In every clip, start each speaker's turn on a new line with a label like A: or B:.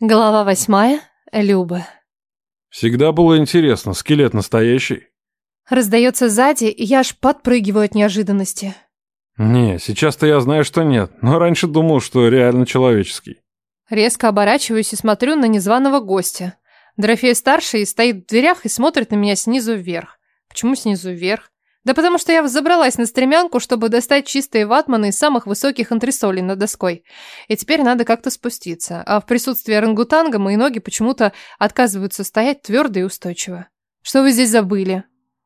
A: Глава восьмая. Люба.
B: Всегда было интересно, скелет настоящий?
A: Раздается сзади, и я аж подпрыгиваю от неожиданности.
B: Не, сейчас-то я знаю, что нет, но раньше думал, что реально человеческий.
A: Резко оборачиваюсь и смотрю на незваного гостя. Дорофея старший стоит в дверях и смотрит на меня снизу вверх. Почему снизу вверх? Да потому что я взобралась на стремянку, чтобы достать чистые ватманы из самых высоких антресолей над доской. И теперь надо как-то спуститься. А в присутствии орангутанга мои ноги почему-то отказываются стоять твердо и устойчиво. Что вы здесь забыли?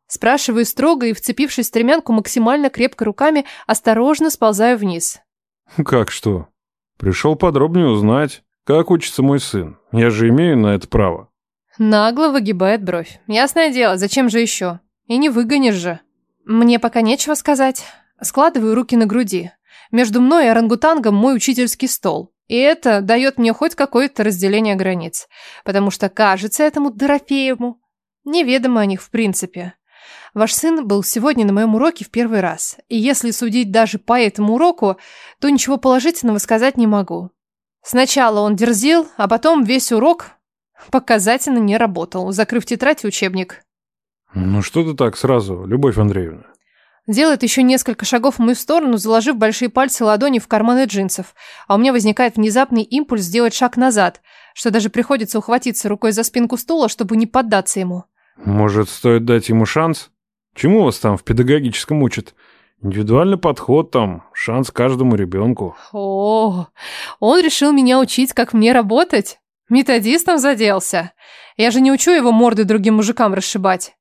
A: Спрашиваю строго и, вцепившись в стремянку максимально крепко руками, осторожно сползаю вниз.
B: Как что? Пришел подробнее узнать, как учится мой сын. Я же имею на это право.
A: Нагло выгибает бровь. Ясное дело, зачем же еще? И не выгонишь же. Мне пока нечего сказать. Складываю руки на груди. Между мной и орангутангом мой учительский стол. И это дает мне хоть какое-то разделение границ. Потому что, кажется, этому Дорофееву неведомо о них в принципе. Ваш сын был сегодня на моем уроке в первый раз. И если судить даже по этому уроку, то ничего положительного сказать не могу. Сначала он дерзил, а потом весь урок показательно не работал, закрыв тетрадь и учебник.
B: Ну что ты так сразу, Любовь Андреевна?
A: Делает еще несколько шагов в мою сторону, заложив большие пальцы ладони в карманы джинсов. А у меня возникает внезапный импульс сделать шаг назад, что даже приходится ухватиться рукой за спинку стула, чтобы не поддаться ему.
B: Может, стоит дать ему шанс? Чему вас там в педагогическом учат? Индивидуальный подход там, шанс каждому ребенку.
A: О, он решил меня учить, как мне работать? Методистом заделся? Я же не учу его морды другим мужикам расшибать.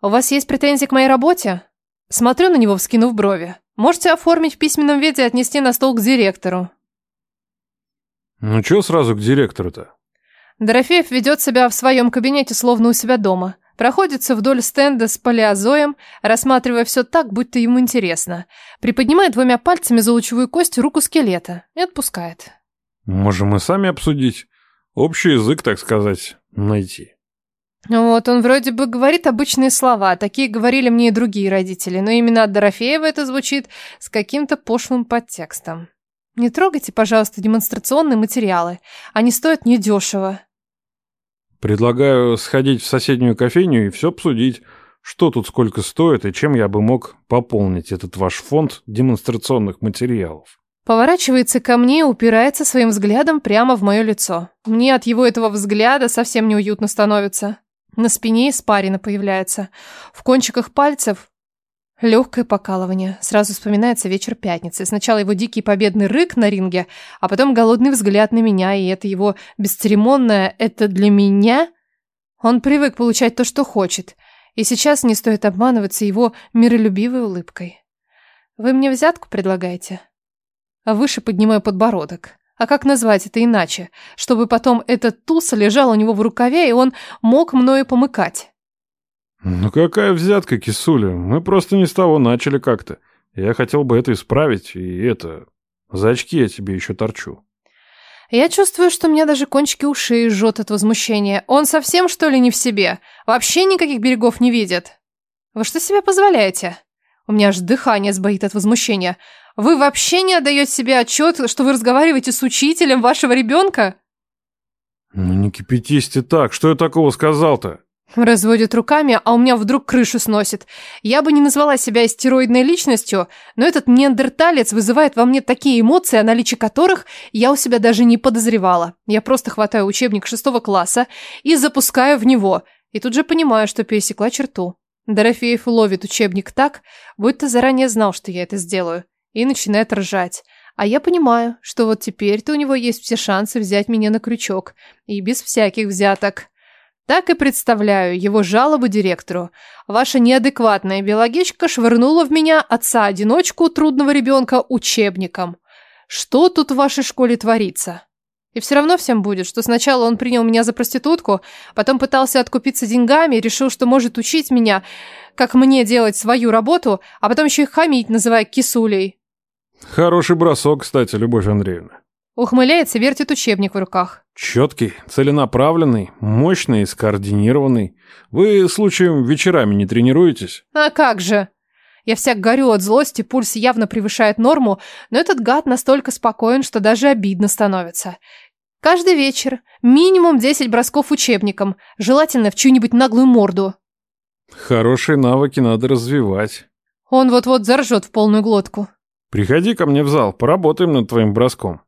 A: У вас есть претензии к моей работе? Смотрю на него, вскинув брови. Можете оформить в письменном виде и отнести на стол к директору.
B: Ну чё сразу к директору-то?
A: Дорофеев ведет себя в своем кабинете, словно у себя дома. Проходится вдоль стенда с палеозоем, рассматривая все так, будто ему интересно. Приподнимает двумя пальцами за лучевую кость руку скелета и отпускает.
B: Можем мы сами обсудить. Общий язык, так сказать, найти.
A: Вот, он вроде бы говорит обычные слова, такие говорили мне и другие родители, но именно от Дорофеева это звучит с каким-то пошлым подтекстом. Не трогайте, пожалуйста, демонстрационные материалы, они стоят недешево.
B: Предлагаю сходить в соседнюю кофейню и все обсудить, что тут сколько стоит и чем я бы мог пополнить этот ваш фонд демонстрационных материалов.
A: Поворачивается ко мне и упирается своим взглядом прямо в мое лицо. Мне от его этого взгляда совсем неуютно становится. На спине испарина появляется. В кончиках пальцев легкое покалывание. Сразу вспоминается вечер пятницы. Сначала его дикий победный рык на ринге, а потом голодный взгляд на меня, и это его бесцеремонное «это для меня». Он привык получать то, что хочет, и сейчас не стоит обманываться его миролюбивой улыбкой. «Вы мне взятку предлагаете?» Выше поднимаю подбородок. А как назвать это иначе? Чтобы потом этот туз лежал у него в рукаве, и он мог мною помыкать.
B: Ну какая взятка, кисуля? Мы просто не с того начали как-то. Я хотел бы это исправить, и это... За очки я тебе еще торчу.
A: Я чувствую, что меня даже кончики ушей жжет от возмущения. Он совсем, что ли, не в себе? Вообще никаких берегов не видит? Вы что себе позволяете? У меня аж дыхание сбоит от возмущения. Вы вообще не отдаете себе отчет, что вы разговариваете с учителем вашего ребенка?
B: Ну не кипятись ты так, что я такого сказал-то?
A: Разводит руками, а у меня вдруг крышу сносит. Я бы не назвала себя астероидной личностью, но этот неандерталец вызывает во мне такие эмоции, о наличии которых я у себя даже не подозревала. Я просто хватаю учебник шестого класса и запускаю в него, и тут же понимаю, что пересекла черту. Дорофеев ловит учебник так, будто заранее знал, что я это сделаю и начинает ржать. А я понимаю, что вот теперь-то у него есть все шансы взять меня на крючок, и без всяких взяток. Так и представляю его жалобу директору. Ваша неадекватная биологичка швырнула в меня отца-одиночку трудного ребенка учебником. Что тут в вашей школе творится? И все равно всем будет, что сначала он принял меня за проститутку, потом пытался откупиться деньгами, решил, что может учить меня, как мне делать свою работу, а потом еще и хамить, называя кисулей.
B: Хороший бросок, кстати, Любовь Андреевна.
A: Ухмыляется, вертит учебник в руках.
B: Четкий, целенаправленный, мощный и скоординированный. Вы, случаем, вечерами не тренируетесь?
A: А как же? Я вся горю от злости, пульс явно превышает норму, но этот гад настолько спокоен, что даже обидно становится. Каждый вечер. Минимум 10 бросков учебником. Желательно в чью-нибудь наглую морду.
B: Хорошие навыки надо развивать.
A: Он вот-вот заржет в полную глотку.
B: Приходи ко мне в зал, поработаем над твоим броском.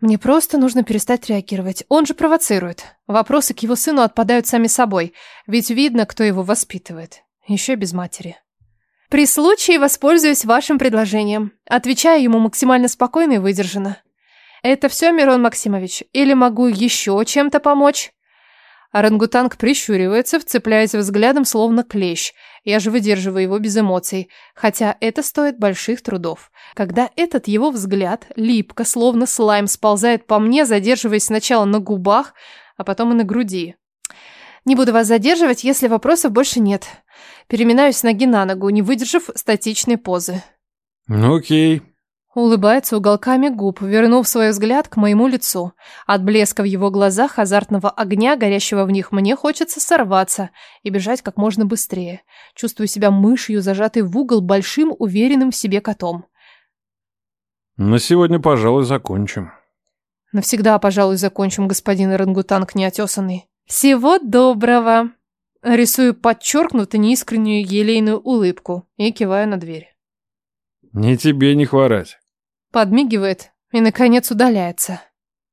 A: Мне просто нужно перестать реагировать. Он же провоцирует. Вопросы к его сыну отпадают сами собой, ведь видно, кто его воспитывает. Еще без матери. При случае воспользуюсь вашим предложением. Отвечаю ему максимально спокойно и выдержанно. Это все, Мирон Максимович? Или могу еще чем-то помочь? Орангутанг прищуривается, вцепляясь взглядом, словно клещ. Я же выдерживаю его без эмоций, хотя это стоит больших трудов. Когда этот его взгляд, липко, словно слайм, сползает по мне, задерживаясь сначала на губах, а потом и на груди. Не буду вас задерживать, если вопросов больше нет. Переминаюсь ноги на ногу, не выдержав статичной позы.
B: Ну окей,
A: Улыбается уголками губ, вернув свой взгляд к моему лицу. От блеска в его глазах, азартного огня, горящего в них, мне хочется сорваться и бежать как можно быстрее. Чувствую себя мышью, зажатой в угол большим, уверенным в себе котом.
B: На сегодня, пожалуй, закончим.
A: Навсегда, пожалуй, закончим, господин орангутанг неотесанный. Всего доброго. Рисую подчеркнуто неискреннюю елейную улыбку и киваю на дверь.
B: Не тебе не хворать.
A: Подмигивает и, наконец, удаляется.